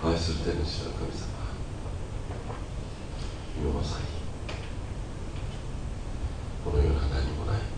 愛する天の神様さにこの世の中何もない。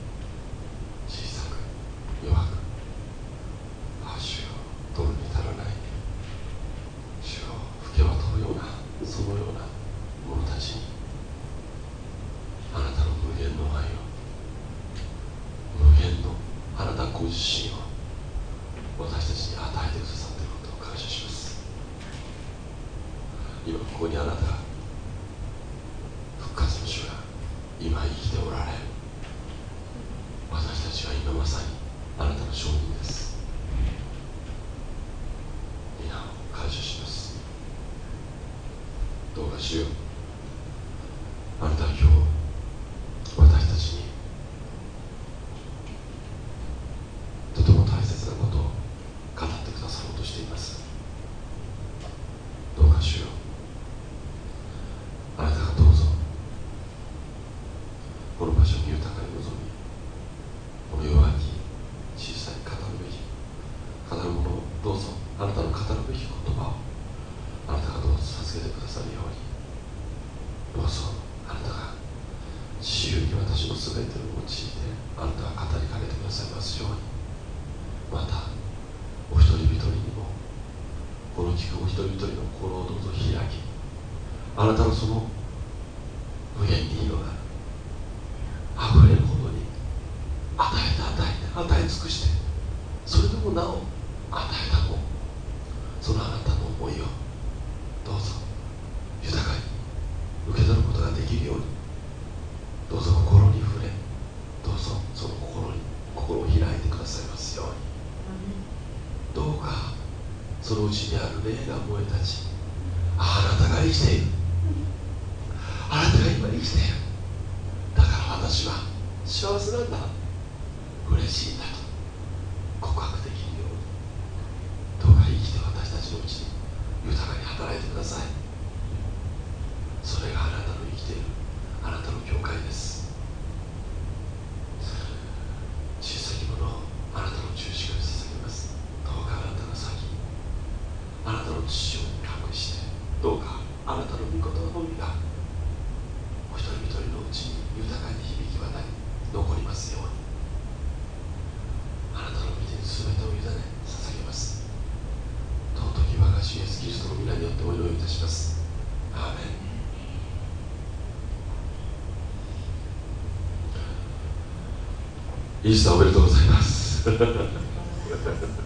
一人一人の心をどうぞ開きあなたのその無限に広がる。イースターおめでとうございます。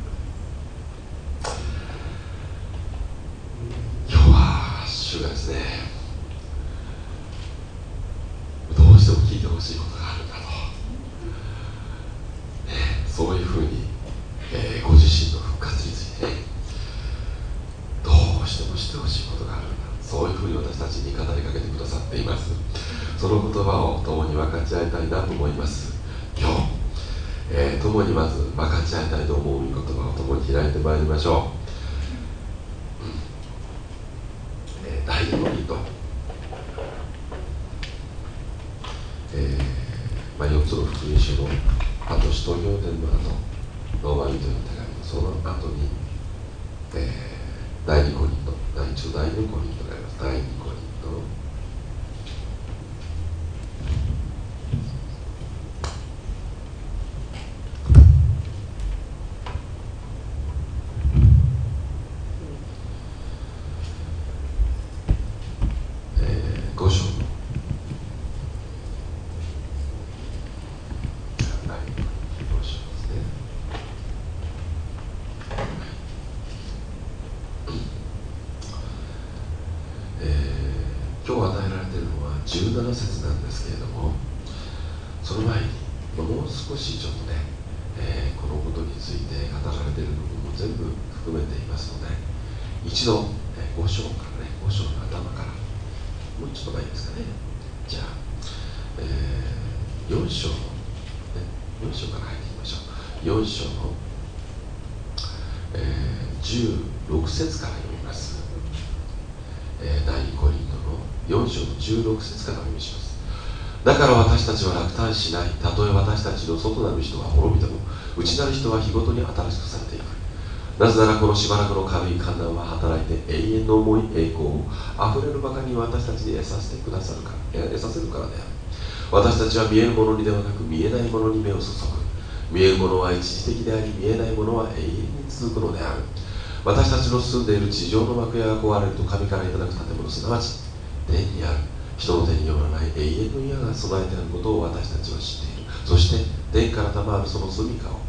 書のあと都徒行伝の後ローマ人への手紙その後に、えー、第2コリント第1と第4コリントが今日与えられているのは17節なんですけれどもその前にもう少しちょっとね、えー、このことについて語られている部分も全部含めていますので一度、えー、5章からね5章の頭からもうちょっと前ですかね。じゃあ、えー、4章の、ね、4章から入っていきましょう。4章の、えー、16節から読みます、えー、第5 4章16節からお読みします。だから私たちは落胆しない。たとえ私たちの外なる人は滅びても内なる人は日ごとに新しくされていく。なぜならこのしばらくの軽い観覧は働いて永遠の重い栄光をあふれるばかりに私たちに得させてくださるから得させるからである。私たちは見えるものにではなく見えないものに目を注ぐ。見えるものは一時的であり見えないものは永遠に続くのである。私たちの住んでいる地上の幕屋が壊れると神からいただく建物すなわち天にある。人の手によらない。永遠の家が備えてあることを私たちは知っている。そして天から賜るその住みかを。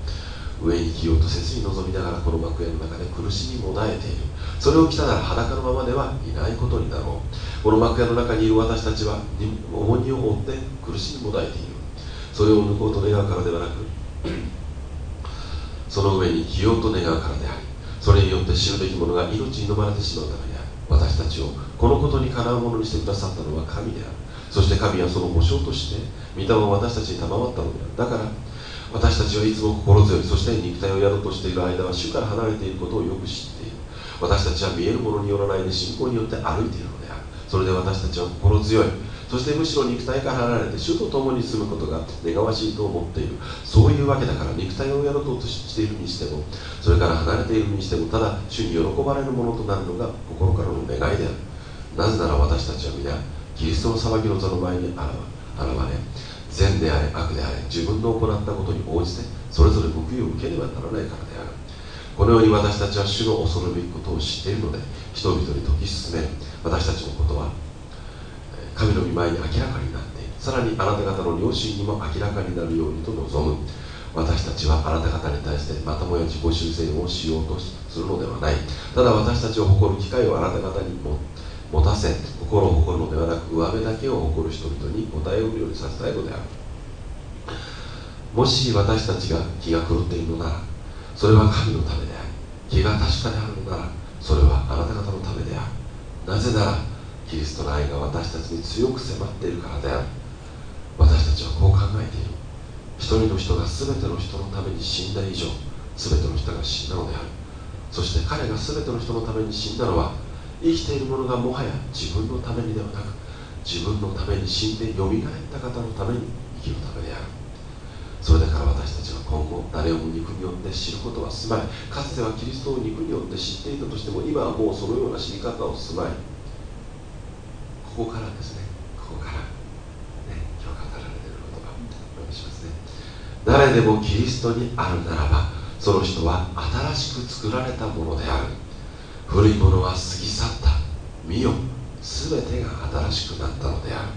上に着ようと切に望みながらこの幕屋の中で苦しみもだえている。それを着たなら裸のままではいないことになろう。この幕屋の中にいる私たちは重荷を負って苦しみもだえている。それを抜こうと願うからではなくその上に着ようと願うからでありそれによって知るべきものが命に飲まれてしまうためである。私たちをこのことにかなうものにしてくださったのは神である。そして神はその保証として御霊を私たちに賜ったのである。だから私たちはいつも心強いそして肉体をやろうとしている間は主から離れていることをよく知っている。私たちは見えるものによらないで信仰によって歩いているのである。それで私たちは心強いそしてむしろ肉体から離れて主と共に住むことが願わしいと思っている。そういうわけだから肉体をやろうとしているにしてもそれから離れているにしてもただ主に喜ばれるものとなるのが心からの願いである。なぜなら私たちは皆キリストの裁きの座の前に現れ善であれ悪であれ自分の行ったことに応じてそれぞれ報いを受けねばならないからである。このように私たちは主の恐るべきことを知っているので人々に説き進める。私たちのことは神の御前に明らかになってさらにあなた方の良心にも明らかになるようにと望む。私たちはあなた方に対してまたもや自己修正をしようとするのではない。ただ私たちを誇る機会をあなた方にも持たせ心を誇るのではなく上辺だけを誇る人々に答えをるようにさせたいのである。もし私たちが気が狂っているのならそれは神のためであり気が確かであるのならそれはあなた方のためである。なぜならキリストの愛が私たちに強く迫っているからである。私たちはこう考えている。一人の人が全ての人のために死んだ以上全ての人が死んだのである。そして彼が全ての人のために死んだのは生きている者がもはや自分のためにではなく自分のために死んでよみがえった方のために生きるためである。それだから私たちは今後誰をも肉によって知ることはすまい。かつてはキリストを肉によって知っていたとしても今はもうそのような知り方をすまい。ここからですね。ここから。ね今日語られている言葉お読みしますね。誰でもキリストにあるならばその人は新しく作られたものである。古いものは過ぎ去った。見よ全てが新しくなったのである。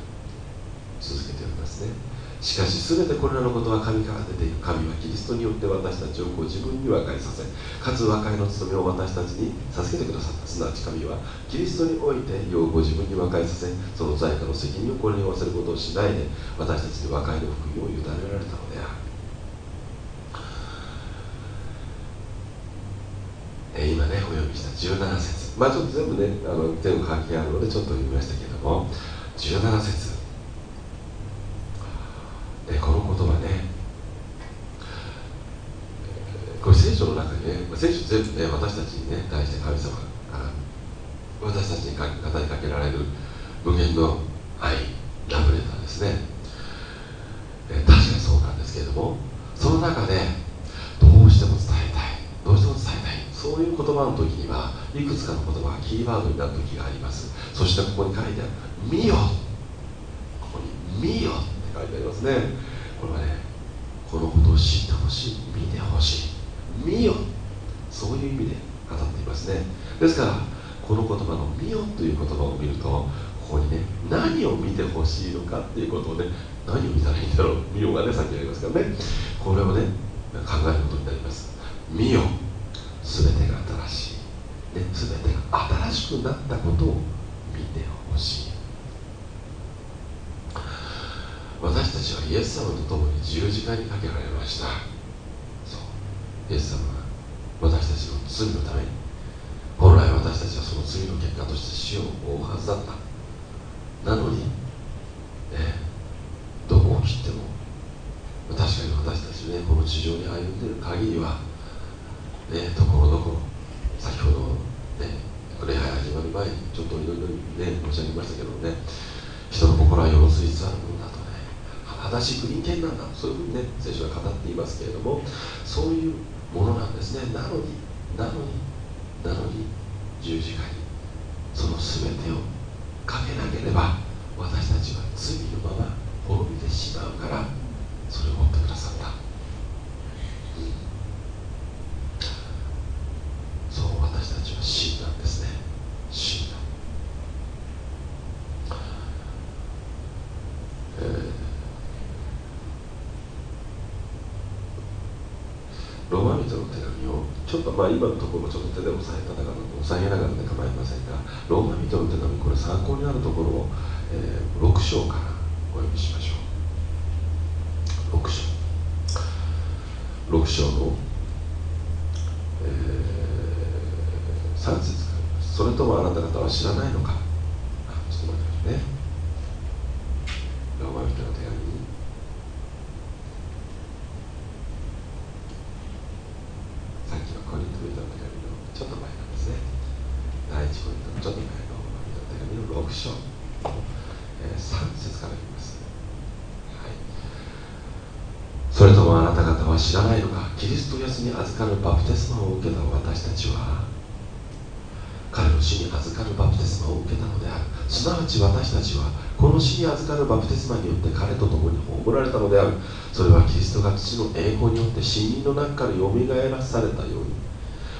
続けておりますね。しかし全てこれらのことは神から出ている。神はキリストによって私たちをご自分に和解させかつ和解の務めを私たちに授けてくださった。すなわち神はキリストにおいて世をご自分に和解させその在家の責任をこれに負わせることをしないで私たちに和解の福音を委ねられたのである。え今ねお読みした17節。まあちょっと全部ねあの全部関係あるのでちょっと読みましたけども。17節。えこの言葉ね。これ聖書の中にね聖書全部ね私たちにね対して神様から私たちに語りかけられる無限の愛ラブレターですね、え確かにそうなんですけれどもその中でどうしても伝えたいどうしても伝えたいそういう言葉の時にはいくつかの言葉がキーワードになる時があります。そしてここに書いてある「見よ」ここに「見よ」書いてありますね。これはねこのことを知ってほしい見てほしい。見よ。そういう意味で語っていますね。ですからこの言葉の「見よ」という言葉を見るとここにね何を見てほしいのかっていうことをね何を見たらいいんだろう。見よがねさっきありますからね。これをね考えることになります。見よ。全てが新しい、ね、全てが新しくなったことを見てほしい。私たちはイエス様と共に十字架にかけられました。そう。イエス様は私たちの罪のために本来私たちはその罪の結果として死を負うはずだった。なのに、ね、どこを切っても確かに私たちねこの地上に歩んでいる限りはねところどころ先ほどね礼拝始まる前にちょっといろいろね申し上げましたけどね人の心はよろついつあるもの正しく人間なんだ。そういうふうにね聖書は語っていますけれどもそういうものなんですね。なのになのになのに十字架にその全てをかけなければ私たちは罪のまま滅びてしまうからそれを持ってくださった、うん、そう私たちは死んだんですね死んだ、えー、ロマ人の手紙をちょっとまあ今のところちょっと手で押さえただから押さえながらで構いませんがローマ人の手紙これ参考になるところを、えー、6章からお読みしましょう6章6章の、えー、3節それともあなた方は知らないのかちょっと待ってくださいねローマ人の手紙にさっきのコリント人の手紙のちょっと前なんですね第一コリントのちょっと前のローマ人の手紙の6章、えー、3節から読みます、はい、それともあなた方は知らないのかキリストイエスに預かるバプテスマを受けた私たちは彼の死に預かるバプテスマを受けたのであるすなわち私たちはこのバプテスマによって彼と共に葬られたのである。それはキリストが父の栄光によって死人の中からよみがえらされたように。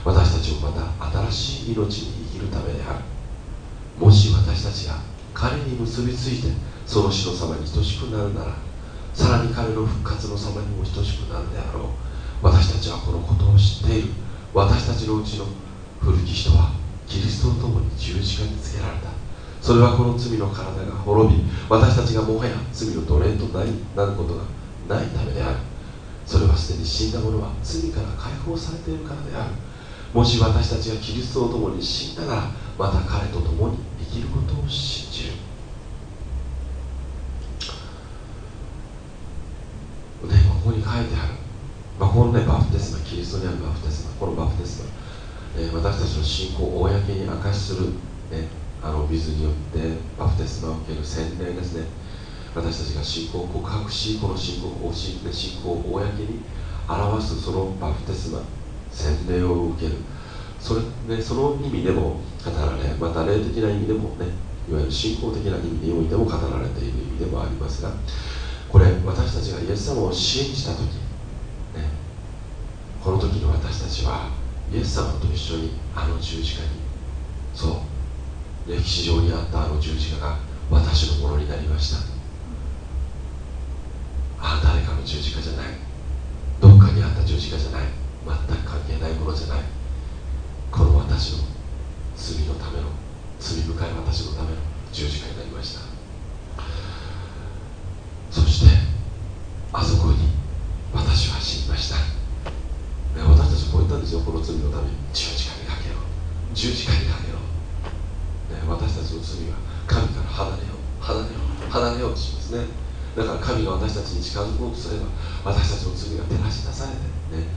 私たちもまた新しい命に生きるためである。もし私たちが彼に結びついてその死の様に等しくなるならさらに彼の復活の様にも等しくなるであろう。私たちはこのことを知っている。私たちのうちの古き人はキリストと共に十字架につけられた。それはこの罪の体が滅び私たちがもはや罪の奴隷とななることがないためである。それはすでに死んだ者は罪から解放されているからである。もし私たちがキリストと共に死んだならまた彼と共に生きることを信じる。ね、ここに書いてある、まあ、このねバプテスマキリストにあるバプテスマこのバプテスマえー、私たちの信仰を公に明かしする、ね、あの水によってバプテスマを受ける洗礼ですね。私たちが信仰を告白しこの信仰を信信仰を公に表すそのバプテスマ洗礼を受ける。それ、ね、その意味でも語られまた霊的な意味でもねいわゆる信仰的な意味においても語られている意味でもありますがこれ私たちがイエス様を支援した時、ね、この時の私たちはイエス様と一緒にあの十字架にそう歴史上にあったあの十字架が私のものになりました。ああ誰かの十字架じゃない。どっかにあった十字架じゃない。全く関係ないものじゃない。この私の罪のための罪深い私のための十字架になりましたそしてあそこに私は死にました私たちこう言ったんですよこの罪のために十字架にかけろ十字架にかけろ、ね、私たちの罪は神から離れよう離れよう離れようとしますねだから神が私たちに近づこうとすれば私たちの罪が照らし出されて、ね、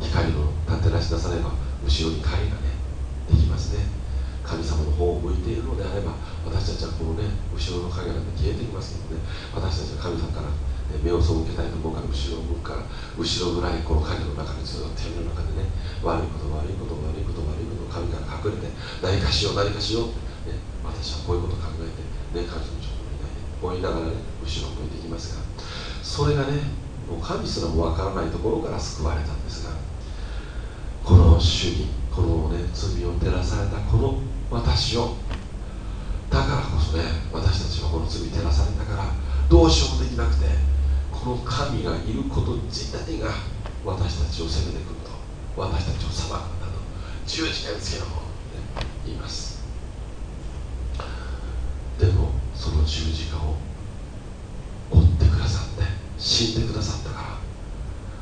光の照らし出されば後ろに影がねできますね神様の方を向いているのであれば私たちはこのね後ろの影なんて消えてきますけどね私たちは神様から目を背けたいと思うから後ろ向くから後ろぐらいこの影の中にずっと闇の中でね悪いこと悪いこと悪いこと悪いこと神から隠れて何かしよう何かしようって、ね、私はこういうこと考えて、ね、神様の職にいこう言いながらね後ろ向いていきますがそれがねもう神すらもわからないところから救われたんですがこの主にこのね罪を照らされたこの私をだからこそね私たちはこの罪照らされたからどうしようもできなくてこの神がいること自体が私たちを責めてくると私たちを裁くんだと十字架につけろと言います。でもその十字架を追ってくださって死んでくださったから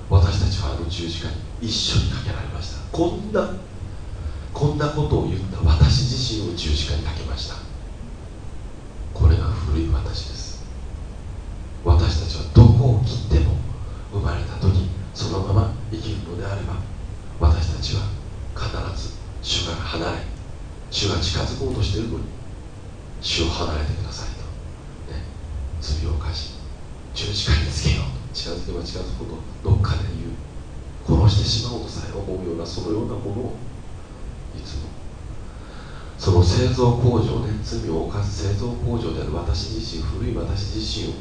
私たちはあの十字架に一緒にかけられました。こんなこんなことを言った私自身を十字架にかけました。これが古い私です。切っても生まれた時そのまま生きるのであれば私たちは必ず主から離れ主が近づこうとしているのに主を離れてくださいと、ね、罪を犯し十字架につけよ。う。と近づけば近づくほどどっかで言う。殺してしまおう。とさえ思うよ。う。なそのよ。う。なものをいつもその製造工場ね罪を犯す製造工場である私自身古い私自身を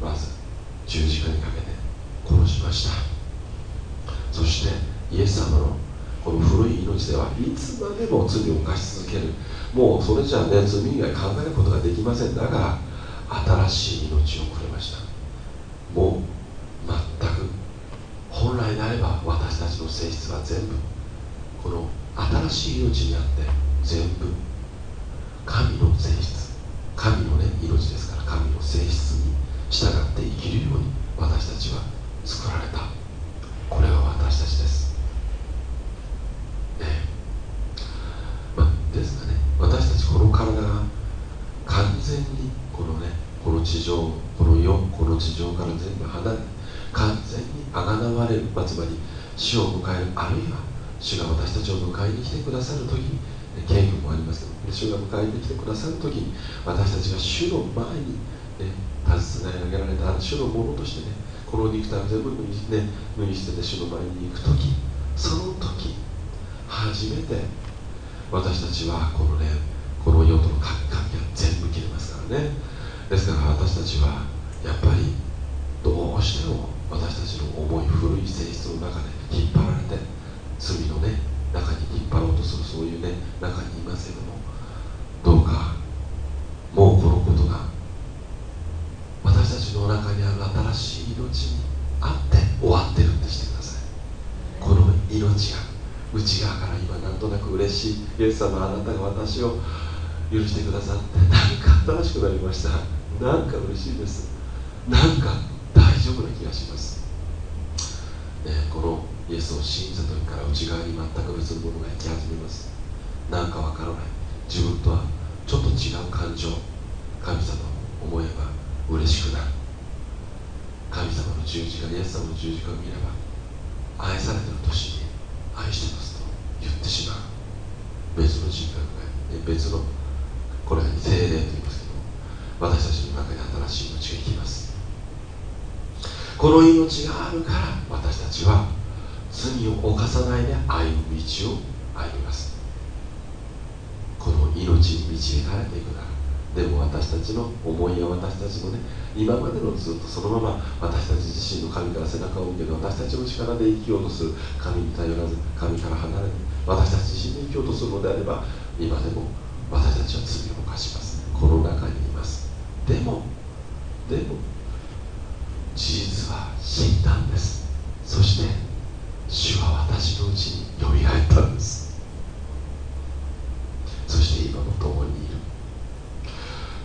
まず十字架にかけて殺しました。そしてイエス様のこの古い命ではいつまでも罪を犯し続ける。もうそれじゃね罪以外考えることができません。だから新しい命をくれました。もう全く本来であれば私たちの性質は全部この新しい命にあって全部神の性質。神のね命ですから神の性質に従って生きるように私たちは作られた。これが私たちです。ね。まあですがね。私たちこの体が完全にこのねこの地上この世この地上から全部離れ完全にあがなわれる、まあ、つまり死を迎えるあるいは主が私たちを迎えに来てくださる時に敬虚もありますけど主が迎えに来てくださる時に私たちが主の前に、ね、携え上げられた主のものとしてねこの肉体を全部脱ぎ,、ね、脱ぎ捨てて主の前に行く時その時初めて私たちはこのねこの世との関係が全部切れますからね。ですから私たちはやっぱりどうしても私たちの重い古い性質の中で引っ張られて罪のね中に引っ張ろうとするそういうね中にいますけどもどうかもうこのことが私たちの中にある命にあって終わってるってしてください。この命が内側から今なんとなく嬉しい。イエス様あなたが私を許してくださって何か新しくなりました。なんか嬉しいです。なんか大丈夫な気がします、ね、このイエスを信じた時から内側に全く別のものが生き始めます。なんかわからない。自分とはちょっと違う感情神様を思えば嬉しくなる。十字架イエス様の十字架を見れば愛されてる年に愛してますと。言ってしまう別の人格が別のこれは精霊と言いますけど私たちの中に新しい命が生きます。この命があるから私たちは罪を犯さないで歩む道を歩みます。この命に導かれていくならでも私たちの思いや私たちのね今までのずっとそのまま私たち自身の神から背中を受けて私たちの力で生きようとする神に頼らず神から離れて私たち自身で生きようとするのであれば今でも私たちは罪を犯します。この中にいます。でもでも事実は死んだんです。そして主は私のうちによみがえったんです。そして今も共にいる。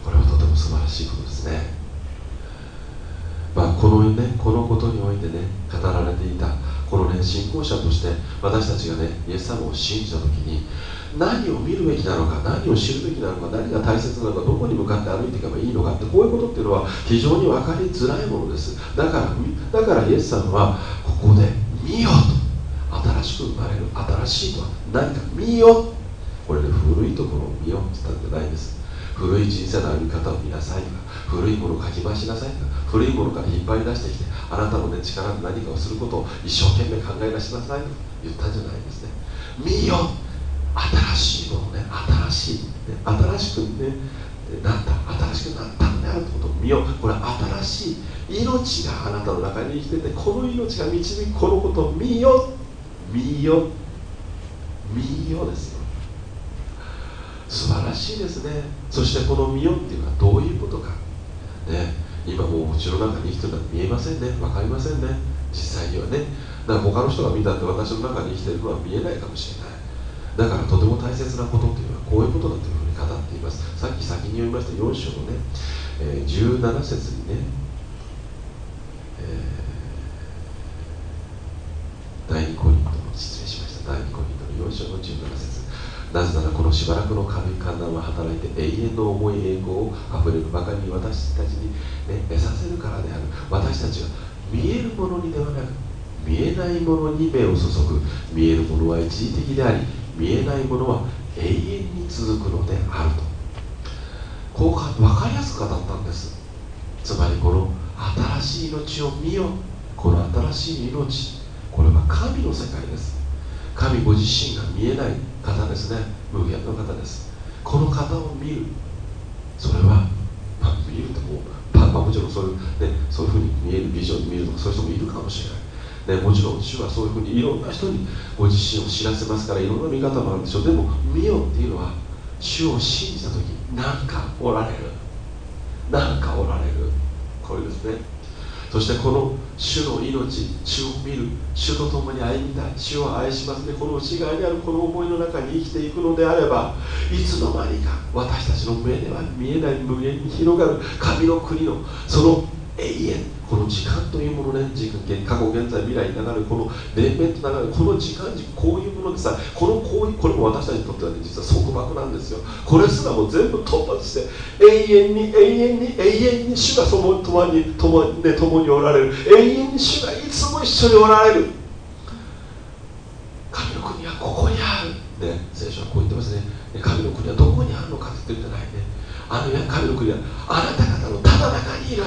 これはとても素晴らしいことですね。まあこのねこのことにおいてね語られていたこのね信仰者として私たちがねイエス様を信じた時に何を見るべきなのか何を知るべきなのか何が大切なのかどこに向かって歩いていけばいいのかってこういうことっていうのは非常に分かりづらいものです。だからだからイエス様はここで見よと新しく生まれる新しいとは何か見よこれで、古いところを見よって言ったんじゃないです。古い人生の歩み方を見なさいとか古いものをかき回しなさいとか古いものから引っ張り出してきてあなたの、ね、力で何かをすることを一生懸命考え出しなさいと言ったんじゃないですね。見よ新しいものね。新しい、ね、新しくねなった。新しくなったんであるということを見よこれは新しい命があなたの中に生きててこの命が導くこのことを見よ見よ見よですよ。素晴らしいですね。そしてこの見よっていうのはどういうことか。ね。今もううちの中に生きてるのは見えませんね。分かりませんね。実際にはね。だから他の人が見たって私の中に生きてるのは見えないかもしれない。だからとても大切なことっていうのはこういうことだというふうに語っています。さっき先に読みました4章のね、えー、17節にね、えー第2コリントの失礼しました。第2コリントの4章の17節。なぜならこのしばらくの軽い観覧は働いて永遠の重い栄光をあふれるばかりに私たちに、ね、得させるからである私たちは見えるものにではなく見えないものに目を注ぐ見えるものは一時的であり見えないものは永遠に続くのであると。こうか分かりやすく語ったんです。つまりこの新しい命を見よこの新しい命これは神の世界です。神ご自身が見えない。方ですね。無限の方です。この方を見る。それは、まあ、見るってもう、まあ、もちろんそういう,、ね、そういうふうに見えるビジョンに見るとかそういう人もいるかもしれない、ね、もちろん主はそういうふうにいろんな人にご自身を知らせますからいろんな見方もあるんでしょう。でも見よっていうのは主を信じた時何かおられる。何かおられる。これですね。そしてこの主の命主を見る主と共に歩みたい主を愛しますね。この内側にあるこの思いの中に生きていくのであればいつの間にか私たちの目では見えない無限に広がる神の国のその永遠この時間というものね時間過去現在未来に流れるこの連綿と流れるこの時間軸こういうものでさこのこうこれも私たちにとっては、ね、実は束縛なんですよ。これすらも全部突破して永遠に永遠に永遠に主が共に共に,、ね、共におられる。永遠に主がいつも一緒におられる。神の国はここにある。ね聖書はこう言ってますね。神の国はどこにあるのかって言ってるんじゃないね。あの神の国はあなた方のただ中にいる。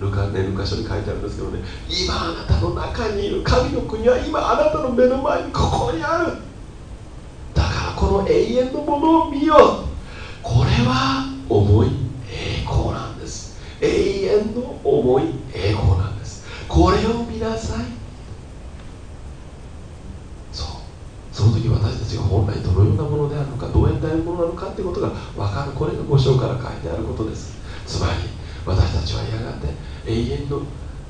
ルカねルカ書に書いてあるんですけどね。今あなたの中にいる神の国は今あなたの目の前にここにある。だからこの永遠のものを見よう。これは重い栄光なんです。永遠の重い栄光なんです。これを見なさい。そう。その時私たちが本来どのようなものであるのかどうやってあるものなのかってことが分かる。これが5章から書いてあることです。つまり永遠の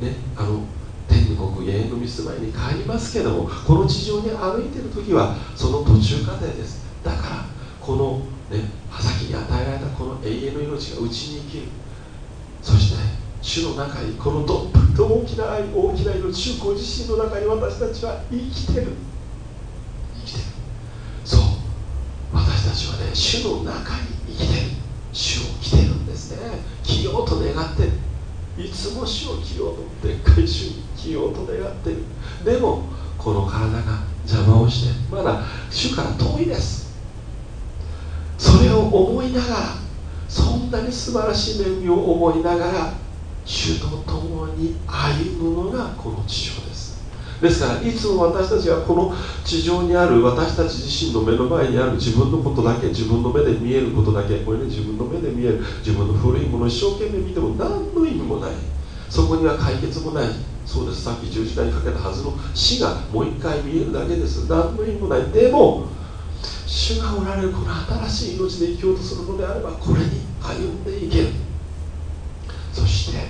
ねあの天国永遠の見住まいに帰りますけどもこの地上に歩いている時はその途中過程です。だからこのね葉先に与えられたこの永遠の命がうちに生きる。そして主の中にこのどっぷりと大きな愛大きな命主ご自身の中に私たちは生きてる。生きてる。そう。私たちはね主の中に生きてる。主を着てるんですね。着ようと願ってる。いつも死を着ようとでっかい死に着ようと願っている。でもこの体が邪魔をしてまだ主から遠いです。それを思いながらそんなに素晴らしい恵みを思いながら主と共に歩むのがこの地上です。ですからいつも私たちはこの地上にある私たち自身の目の前にある自分のことだけ自分の目で見えることだけこれね自分の目で見える自分の古いものを一生懸命見ても何の意味もない。そこには解決もない。そうです。さっき十字架にかけたはずの死がもう一回見えるだけです。何の意味もない。でも主がおられるこの新しい命で生きようとするのであればこれに歩んでいけるそして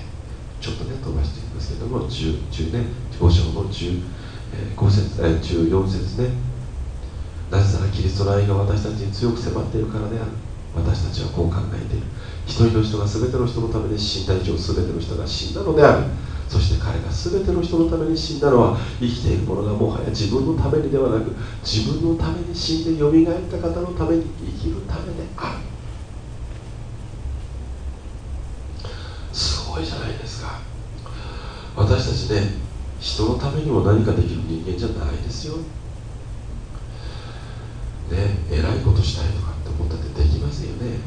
ちょっとね飛ばしていきますけども 10, 10ね5章の15節え14節ね。なぜならキリストの愛が私たちに強く迫っているからである。私たちはこう考えている。一人の人が全ての人のために死んだ。以上全ての人が死んだのである。そして彼が全ての人のために死んだのは生きている者がもはや自分のためにではなく自分のために死んでよみがえった方のために生きるためであるごいじゃないですかして人のためにも何かできる人間じゃないですよ。ねえらいことしたいとかって思ったってできませんよね。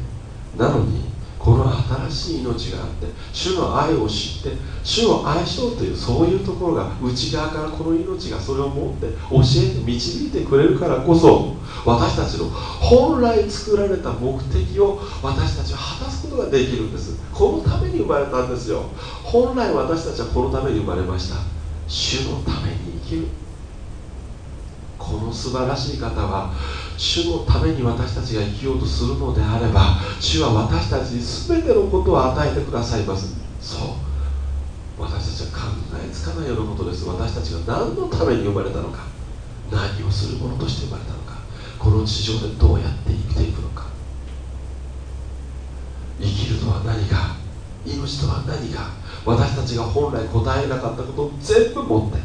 なのにこの新しい命があって主の愛を知って主を愛しようというそういうところが内側からこの命がそれを持って教えて導いてくれるからこそ私たちの本来作られた目的を私たちは果たすことができるんです。このために生まれたんですよ。本来私たちはこのために生まれました。主のために生きる。この素晴らしい方は主のために私たちが生きようとするのであれば主は私たちに全てのことを与えてくださいます。そう。私たちは考えつかないようなことです。私たちが何のために生まれたのか。何をするものとして生まれたのか。この地上でどうやって生きていくのか。生きるとは何か命とは何か私たちが本来答えなかったことを全部持って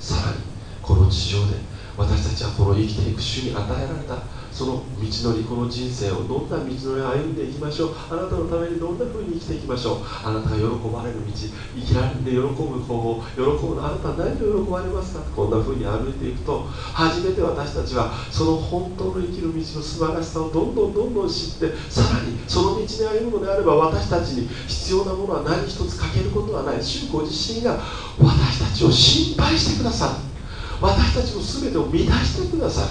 さらにこの地上で私たちはこの生きていく主に与えられたその道のりこの人生をどんな道のり歩んでいきましょう。あなたのためにどんな風に生きていきましょう。あなたが喜ばれる道生きられて喜ぶ方法喜ぶのあなたは何を喜ばれますか？こんな風に歩いていくと。初めて私たちはその本当の生きる道の素晴らしさをどんどんどんどん知ってさらにその道に歩むのであれば私たちに必要なものは何一つ欠けることはない。主ご自身が私たちを心配してくださる。私たちの全てを満たしてくださる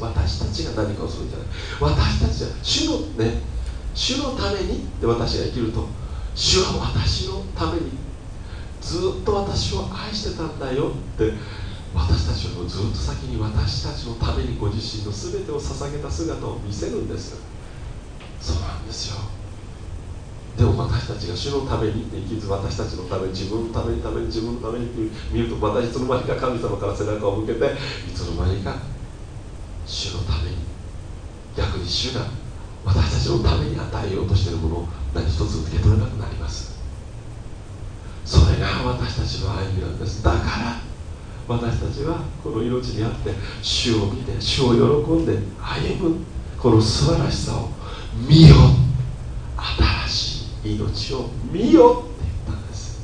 私たちが何かをするんじゃない。私たちは主のね主のためにって私が生きると。主は私のために。ずっと私を愛してたんだよって。私たちをずっと先に私たちのためにご自身の全てを捧げた姿を見せるんですそうなんですよ。でも私たちが主のためにって生きず私たちのために自分のためにために自分のためにって見るとまたいつの間にか神様から背中を向けていつの間にか主のために逆に主が私たちのために与えようとしているものを何一つ受け取れなくなりますそれが私たちの歩みなんですだから私たちはこの命にあって主を見て主を喜んで歩むこの素晴らしさを見よ新しい命を見よって言ったんです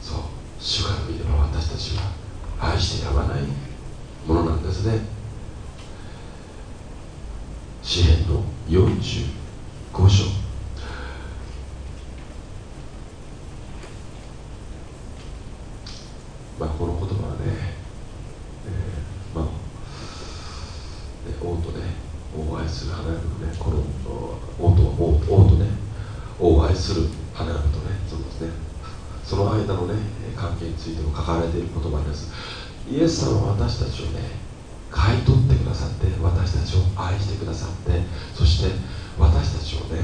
そう主から見れば私たちは愛してやまないものなんですね詩篇の45章まあこの言葉はね、えー、まあ王とね王を愛する花嫁のねこの王と王王とね王を愛する花嫁とねそうですねその間のね関係についても書かれている言葉ですイエス様は私たちをね買い取ってくださって私たちを愛してくださってそして私たちをね、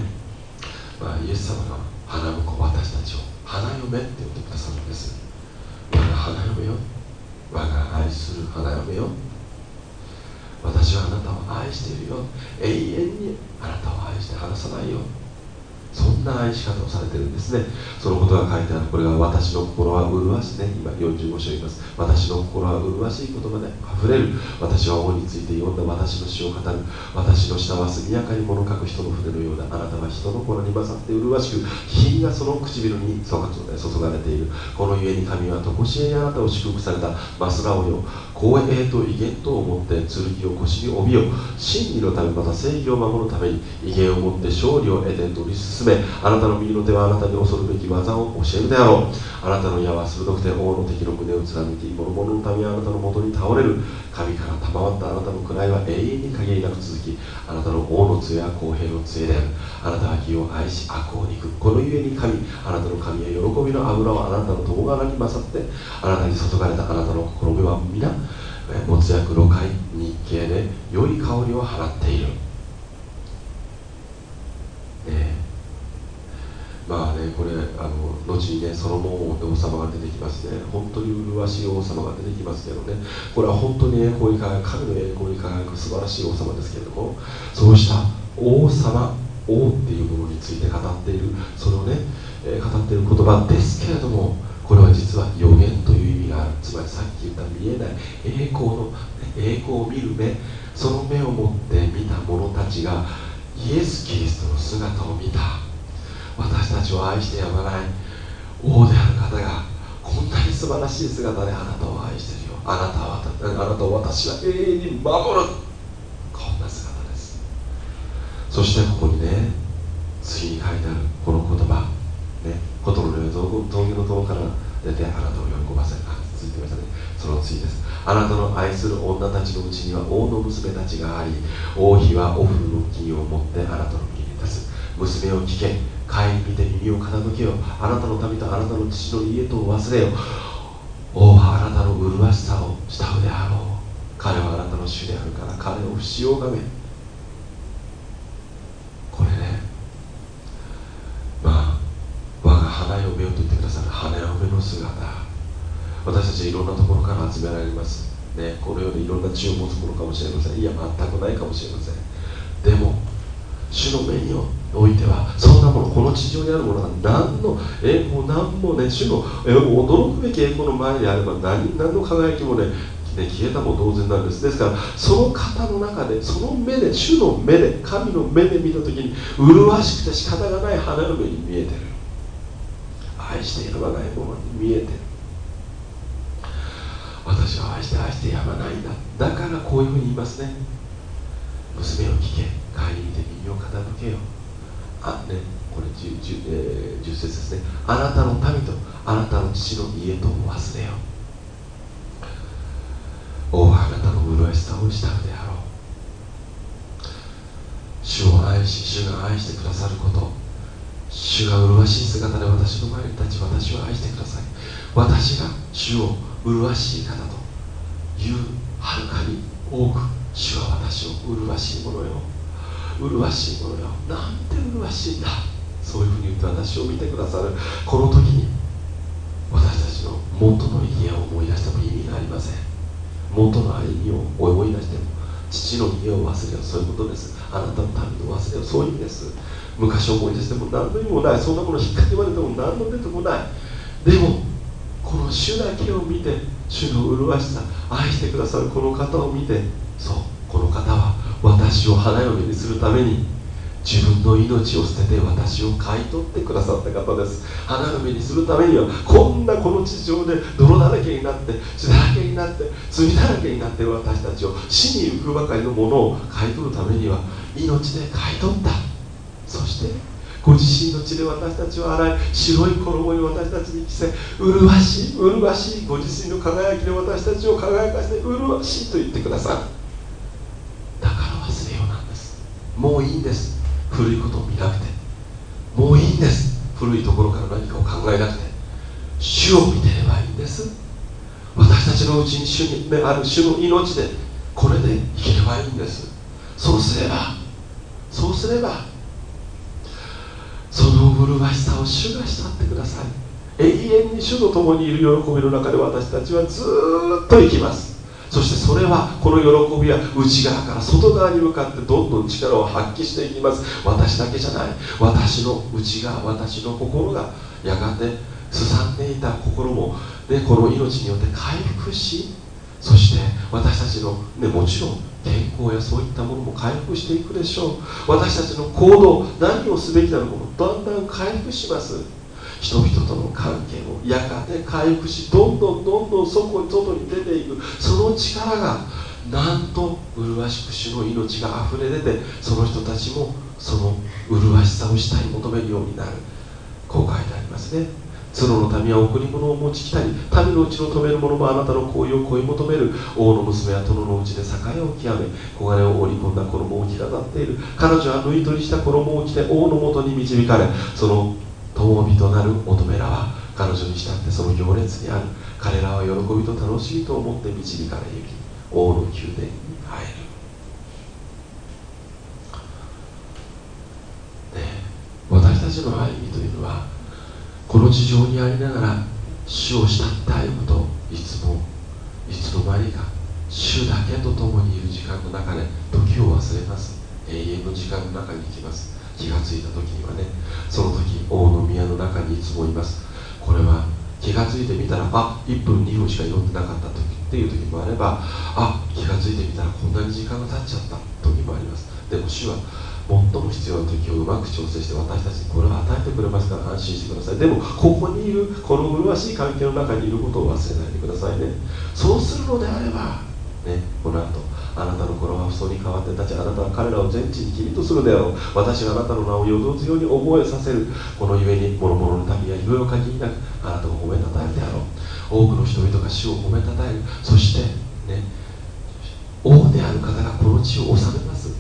まあ、イエス様が花婿私たちを花嫁って呼んでくださるんです我が花嫁よ我が愛する花嫁よ私はあなたを愛しているよ永遠にあなたを愛して離さないよそんな愛し方をされてるんですねそのことが書いてあるこれが私の心は麗しいね。今45章言います。私の心は麗しい言葉で溢れる。私は王について読んだ私の詩を語る。私の舌は速やかに物書く人の筆のようだ。あなたは人の心に勝って麗しく品がその唇に注がれている。このゆえに神は常しえにあなたを祝福された。マスラオよ光栄と威厳とを持って剣を腰に帯よ。真理のためまた正義を守るために威厳を持って勝利を得て取り進め。あなたの右の手はあなたに恐るべき技を教えるであろう。あなたの矢は鋭くて王の敵の胸を貫き諸々の民はあなたのもとに倒れる。神から賜ったあなたの位は永遠に限りなく続きあなたの王の杖は公平の杖である。あなたは義を愛し悪を憎くこのゆえに神あなたの神は喜びの油をあなたの友柄に勝ってあなたに注がれたあなたの心目は皆没薬露会日系で良い香りを放っている、ね、まあねこれあの後にねソロモン王様が出てきますね本当に麗しい王様が出てきますけどね。これは本当に栄光に輝く神の栄光に輝く素晴らしい王様ですけれどもそうした王様王っていうものについて語っているそれをね、え、語っている言葉ですけれどもこれは実は予言という意味がある。つまりさっき言った見えない栄光の栄光を見る目その目を持って見た者たちがイエス・キリストの姿を見た。私たちを愛してやまない。王である方がこんなに素晴らしい姿であなたを愛してるよ。あなたはあなたを私は永遠に守る。こんな姿です。そしてここにね次に書いてあるこの言葉。ねことの上峠の塔から出てあなたを喜ばせあ続いてましたね。その次です。あなたの愛する女たちのうちには王の娘たちがあり王妃はオフの金を持ってあなたの右に立つ娘を聞け。帰り見て耳を傾けよあなたの民とあなたの父の家とを忘れよ王はあなたの麗しさを慕うであろう。彼はあなたの主であるから彼を不死をがめ。これね。まあ我が花嫁をと言ってくださる花嫁の姿。私たちいろんなところから集められます。ねこのようにいろんな血を持つものかもしれません。いや全くないかもしれません。でも主の目によおいてはそんなものこの地上にあるものが何の栄光何もね主の驚くべき栄光の前であれば何何の輝きもねね、消えたも同然なんですですからその方の中でその目で主の目で神の目で見た時に麗しくて仕方がない花嫁に見えてる。愛してやまないものに見えてる。私は愛して愛してやまないんだ。だからこういうふうに言いますね。娘を聞け。帰り見て耳を傾けよ。あねこれ 10, 10,、えー、10節ですね。あなたの民とあなたの父の家とも忘れよおあなたの麗しさをしたのであろう。主を愛し主が愛してくださること。主が麗しい姿で私の前に立ち私を愛してください。私が主を麗しい方というはるかに多く主は私を麗しいものよ。麗しいものよなんて麗しいんだ。そういうふうに言って私を見てくださる。この時に私たちの元の家を思い出しても意味がありません。元の歩みを思い出しても父の家を忘れよそういうことです。あなたの民の忘れよそういう意味です。昔思い出しても何の意味もない。そんなもの引っかきまれても何の出てもない。でもこの主だけを見て主の麗しさ愛してくださるこの方を見てそうこの方は私を花嫁にするために自分の命を捨てて私を買い取ってくださった方です。花嫁にするためにはこんなこの地上で泥だらけになって血だらけになって罪だらけになって私たちを死に行くばかりのものを買い取るためには命で買い取った。そしてご自身の血で私たちを洗い白い衣に私たちに着せ麗しい麗しいご自身の輝きで私たちを輝かせて麗しいと言ってくださるだから忘れようなんですもういいんです。古いことを見なくて。もういいんです。古いところから何かを考えなくて。主を見てればいいんです。私たちのうちに主にある主の命でこれで生きればいいんです。そうすれば。そうすれば。その麗しさを主が慕ってください。永遠に主と共にいる喜びの中で私たちはずっと生きます。そしてそれはこの喜びは内側から外側に向かってどんどん力を発揮していきます。私だけじゃない。私の内側私の心がやがてすさんでいた心も。でこの命によって回復しそして私たちの、ね、もちろん健康やそういったものも回復していくでしょう。私たちの行動何をすべきなのかもだんだん回復します。人々との関係もやがて回復しどんどんどんどん外に出ていく。その力がなんと麗しく主の命があふれ出てその人たちもその麗しさをしたい求めるようになる。こう書いてありますね。角の民は贈り物を持ち来たり民のうちの止める者もあなたの行為を恋求める。王の娘は殿のうちで栄えを極め小金を織り込んだ衣を着飾っている。彼女は縫い取りした衣を着て王のもとに導かれその友人なる乙女らは彼女に慕ってその行列にある。彼らは喜びと楽しみと思って導かれゆき王の宮殿に入る、私たちの歩みというのはこの地上にありながら主を慕って歩むといつもいつの間にか主だけと共にいる時間の中で時を忘れます。永遠の時間の中に行きます。気がついた時にはねその時王の宮の中にいつもいます。これは気がついてみたらあ1分2分しか読んでなかった時っていう時もあればあ気がついてみたらこんなに時間が経っちゃった。時もあります。でも主は最も必要な時をうまく調整して私たちにこれを与えてくれますから安心してください。でもここにいるこの麗しい関係の中にいることを忘れないでくださいね。そうするのであればねこの後あなたの頃は不に代わって立ちあなたは彼らを全地に君とするであろう私はあなたの名をよど強に覚えさせる。このゆえに諸々の民はいろいろ限りなくあなたを褒めたたえるであろう。多くの人々が主を褒めたたえる。そしてね王である方がこの地を治めます。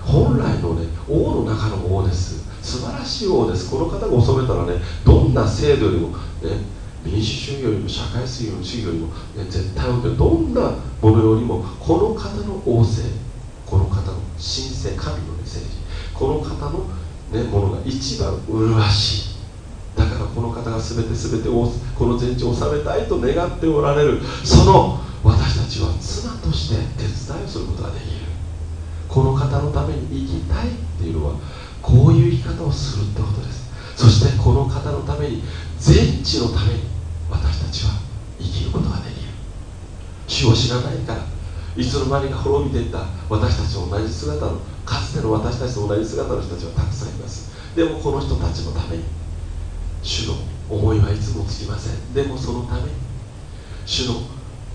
本来のね王の中の王です。素晴らしい王です。この方が治めたらねどんな制度よりもね民主主義よりも社会主義よりも、ね、絶対王権どんなものよりもこの方の王政この方の神聖神の、ね、政治この方の、ね、ものが一番麗しい。だからこの方が全て全てこの全地を治めたいと願っておられるその私たちは妻として手伝いをすることができる。この方のために生きたいっていうのはこういう生き方をするってことです。そしてこの方のために全地のために私たちは生きることができる。主を知らないからいつの間にか滅びていった。私たちと同じ姿のかつての私たちと同じ姿の人たちはたくさんいます。でもこの人たちのために主の思いはいつもつきません。でもそのために主の、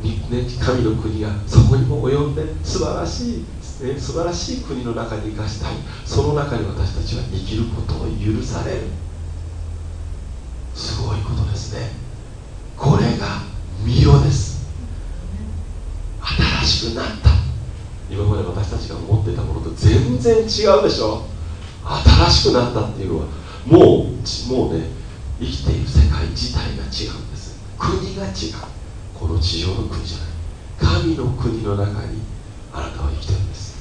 ね、神の国がそこにも及んで素晴らしいね、素晴らしい国の中に生かしたい。その中に私たちは生きることを許される。すごいことですね。これが見よです。新しくなった。今まで私たちが思ってたものと全然違うでしょ。新しくなったっていうのはもうもうね生きている世界自体が違うんです。国が違う。この地上の国じゃない。神の国の中にあなたは生きてるんです。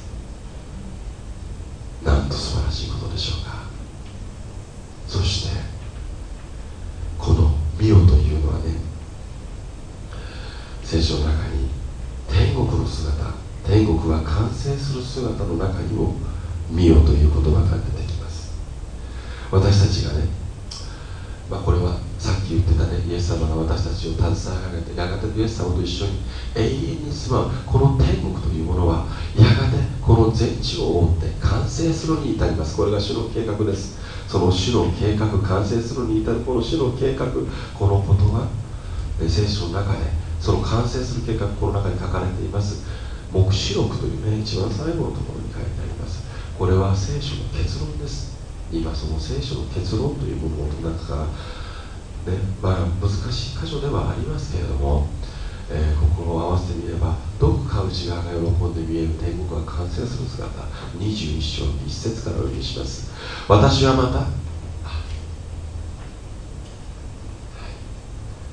なんと素晴らしいことでしょうか。そしてこの「見よ」という聖書の中に天国の姿天国は完成する姿の中にも「見よ」という言葉が出てきます。私たちがね、まあ、これはさっき言ってたねイエス様が私たちを携え上げてやがてイエス様と一緒に永遠に住まうこの天国というものはやがてこの全地を覆って完成するに至ります。これが主の計画です。その主の計画完成するに至るこの主の計画このことは聖書の中でその完成する計画この中に書かれています。黙示録というね一番最後のところに書いてあります。これは聖書の結論です。今その聖書の結論というものの中からねまあ、難しい箇所ではありますけれども、えー、心を合わせてみればどこか内側が喜んで見える天国が完成する姿21章の1節からお読みします。私はまた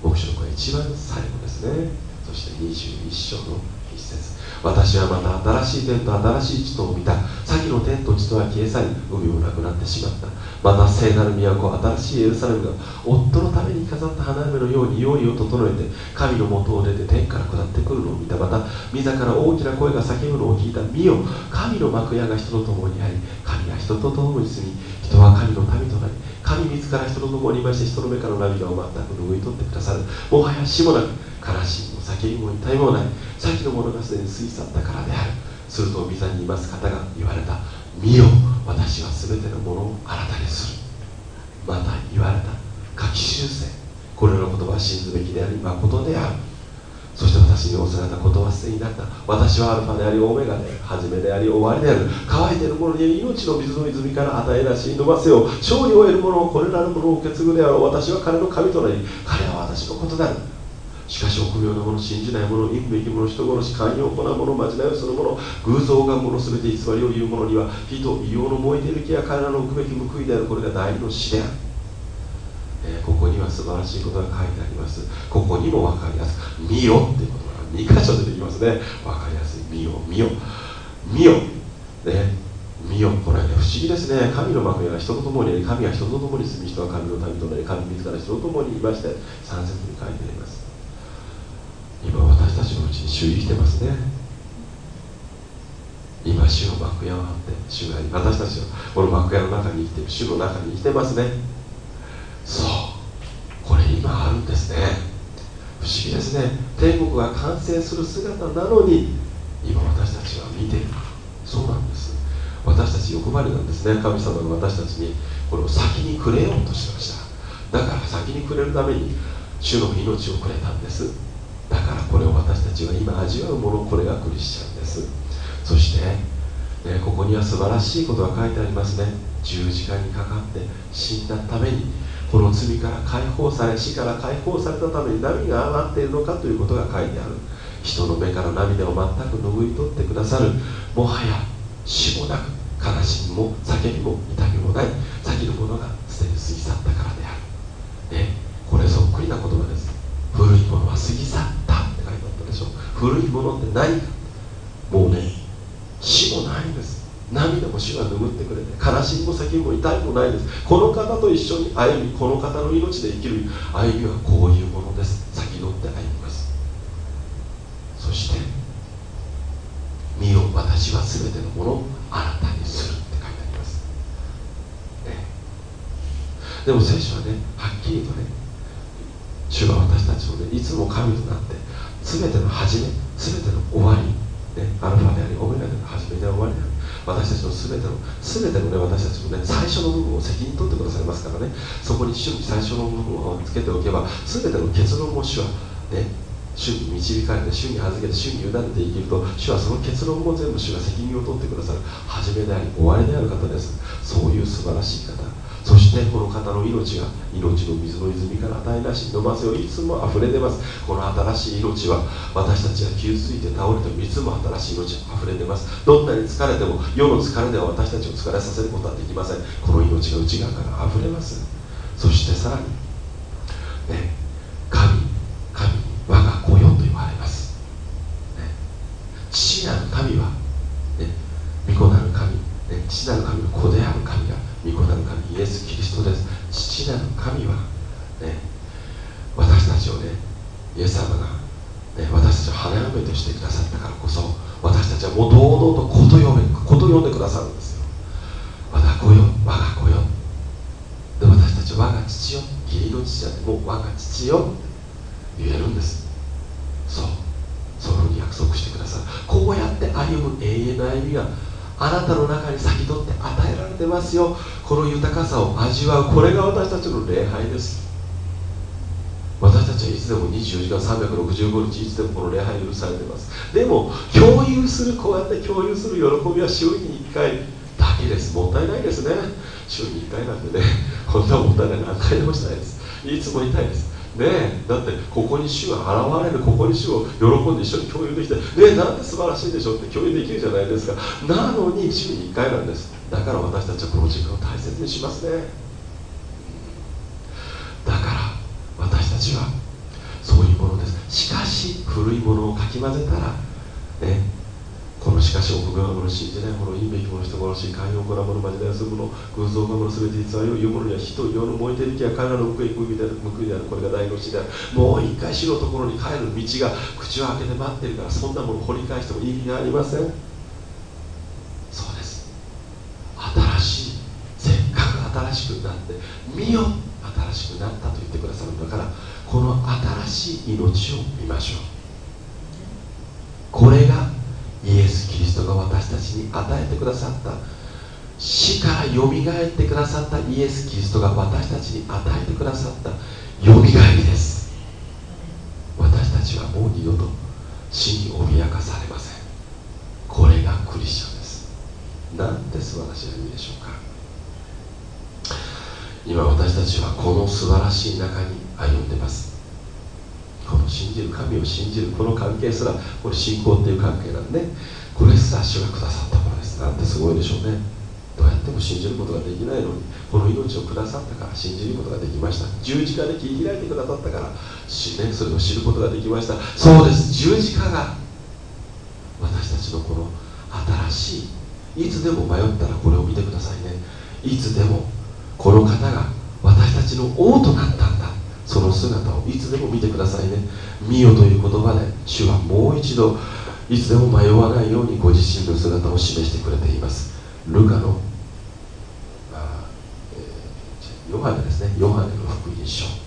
目標これ一番最後ですね。そして21章の1節。私はまた新しい天と新しい地とを見た。先の天と地とは消え去り海もなくなってしまった。また聖なる都新しいエルサレムが夫のために飾った花嫁のように用意を整えて神の元を出て天から下ってくるのを見た。また御座から大きな声が叫ぶのを聞いた見よ神の幕屋が人と共にあり神が人と共に住み人は神の民となり神自ら人と共にいまして人の目から涙を全く拭い取ってくださる。もはや死もなく悲しみも叫びも痛いもない。先のものがすでに過ぎ去ったからである。すると御座にいます方が言われた。見よ私は全てのものを新たにする。また言われた。書き修正これらの言葉は信ずべきであり誠である。そして私に仰せられたことはすになった。私はアルファでありオメガで初めであり終わりである。乾いている者に命の水の泉から与えなしに伸ばせよ勝利を得る者をこれらのものを受け継ぐであろう。私は彼の神となり彼は私のことである。しかし臆病な者信じない者陰部生き者人殺し寛容行う者まじないをする者偶像が者すべて偽りを言う者には火と異様の燃えている木や彼らの置くべき報いであるこれが第二の死である、えー、ここには素晴らしいことが書いてあります。ここにも分かりやすく見よ。っていうことが2箇所出てきますね。分かりやすい。見よ。見よ。見よ。ね。見よ。これね不思議ですね。神の幕屋が人と共に神が人と共に住み人は神の民となり神自ら人と共にいまして3節に書いてあります。今私たちのうちに主生きてますね。今主の幕屋はあって主が私たちはこの幕屋の中に生きてる主の中に生きてますね。そう。これ今あるんですね。不思議ですね。天国が完成する姿なのに今私たちは見ている。そうなんです。私たち欲張りなんですね。神様が私たちにこれを先にくれようとしました。だから先にくれるために主の命をくれたんです。だからこれを私たちは今味わうものこれがクリスチャンです。そして、ね、ここには素晴らしいことが書いてありますね。十字架にかかって死んだためにこの罪から解放され死から解放されたために何が上がっているのかということが書いてある。人の目から涙を全く拭い取ってくださる。もはや死もなく悲しみも叫びも痛みもない。先のものがすでに過ぎ去ったからである、ね、これそっくりな言葉です。古いものは過ぎ去ったって書いてあったでしょ。古いものって何か。もうね死もないんです涙も死は拭ってくれて悲しみも先も痛いもないです。この方と一緒に歩みこの方の命で生きる。歩みはこういうものです。先取って歩みます。そして身を私は全てのものを新たにするって書いてあります、でも聖書はねはっきりとね主が私たちをねいつも神となって全ての始め全ての終わり、ね、アルファでありオメガであり始めで終わりである私たちの全ての全てのね私たちのね最初の部分を責任取ってくださいますからね。そこに主に最初の部分をつけておけば全ての結論も主はね主に導かれて主に預けて主に委ねて生きると主はその結論も全部主が責任を取ってくださる。初めであり終わりである方です。そういう素晴らしい方。そしてこの方の命が命の水の泉から与えなし飲ませをいつも溢れてます。この新しい命は私たちが傷ついて倒れてもいつも新しい命が溢れてます。どんなに疲れても世の疲れでは私たちを疲れさせることはできません。この命が内側から溢れます。そしてさらにね神神我が子よと言われます、ね、父なる神は、ね、御子なる神、ね、父なる神の子である神が御子なる神イエス・キリストです父なる神は、ね、私たちをねイエス様が、ね、私たちを花嫁としてくださったからこそ私たちはもう堂々と子と呼べ子と呼んでくださるんですよ我が子よ我が子よで私たち我が父よ義理の父じゃないもう我が父よ言えるんですそうそういうふうに約束してくださるこうやって歩む永遠の歩みがあなたの中に先取って与えられてますよこの豊かさを味わうこれが私たちの礼拝です。私たちはいつでも24時間365日いつでもこの礼拝許されています。でも共有するこうやって共有する喜びは週に1回だけです。もったいないですね。週に1回なんてね。こんなもったいない。何回でもしたいです。いつも痛いです。ねだってここに主が現れるここに主を喜んで一緒に共有できてねなんて素晴らしいでしょうって共有できるじゃないですか。なのに週に1回なんです。だから私たちはこの時間を大切にしますね。だから私たちはそういうものです。しかし古いものをかき混ぜたらしかし奥側もの信じないものいいべきもの人殺し寛容なものまじでするもの偶像がもの全て実はよ言うものには火と世の燃えてる気は彼らの報い報いである報いであるこれが大の死であるもう一回死のところに帰る道が口を開けて待ってるからそんなもの掘り返しても意味がありませんそうです新しいせっかく新しくなって見よ新しくなったと言ってくださるんだからこの新しい命を見ましょうこれがイエス・キリストが私たちに与えてくださった死からよみがえってくださったイエス・キリストが私たちに与えてくださったよみがえりです。私たちはもう二度と死に脅かされません。これがクリスチャンです。なんて素晴らしい意味でしょうか。今私たちはこの素晴らしい中に歩んでます。この信じる神を信じるこの関係すらこれ信仰っていう関係なんでねこれすら主がくださったものです。なんてすごいでしょうね。どうやっても信じることができないのにこの命をくださったから信じることができました。十字架で切り開いてくださったから、ね、それを知ることができました。そうです。十字架が私たちのこの新しいいつでも迷ったらこれを見てくださいね。いつでもこの方が私たちの王となったんだ。その姿をいつでも見てくださいね。見よという言葉で主はもう一度いつでも迷わないようにご自身の姿を示してくれています。ルカのあ、えー、ヨハネですね。ヨハネの福音書。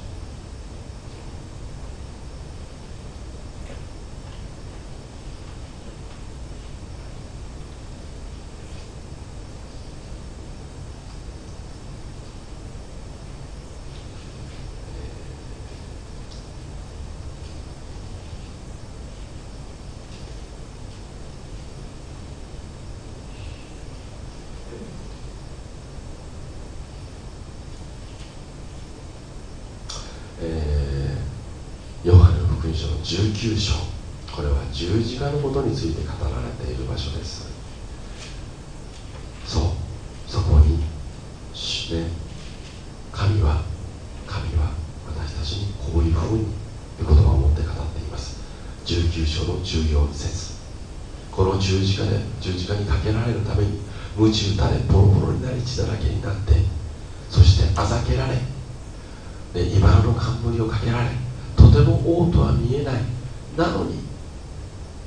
9章。これは十字架のことについて語られている場所です。そう。そこに、ね、神は神は私たちにこういうふうに言葉を持って語っています。19章の14節。この十字架で十字架にかけられるために鞭打たれボロボロになり血だらけになってそしてあざけられで茨の冠をかけられとても王とは見えないなのに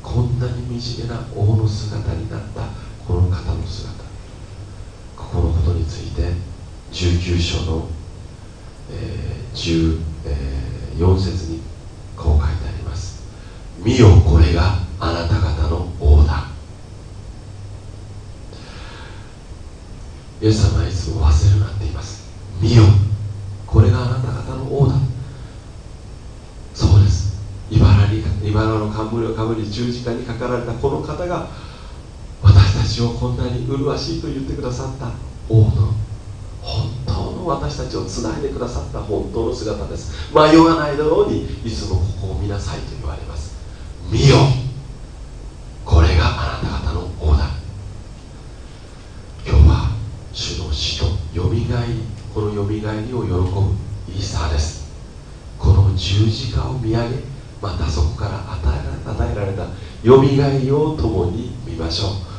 こんなに惨めな王の姿になったこの方の姿。ここのことについて19章の、えーえー、4節にこう書いてあります。見よこれがあなた方の王だイエス様はいつも忘れるなって言います見よこれがあなた方の王だそうです茨城今の冠をかぶり十字架にかかられたこの方が私たちをこんなに麗しいと言ってくださった王の本当の私たちをつないでくださった本当の姿です。迷わないようにいつもここを見なさいと言われます。見よ。これがあなた方の王だ。今日は主の死とよみがえりこのよみがえりを喜ぶイースターです。この十字架を見上げまたそこからよみがえりを共に見ましょう。